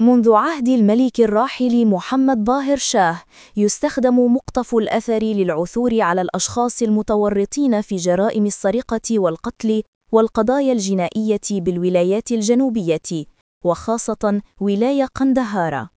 منذ عهد الملك الراحل محمد باهر شاه يستخدم مقطف الأثر للعثور على الأشخاص المتورطين في جرائم السرقة والقتل والقضايا الجنائية بالولايات الجنوبية وخاصة ولاية قندهارة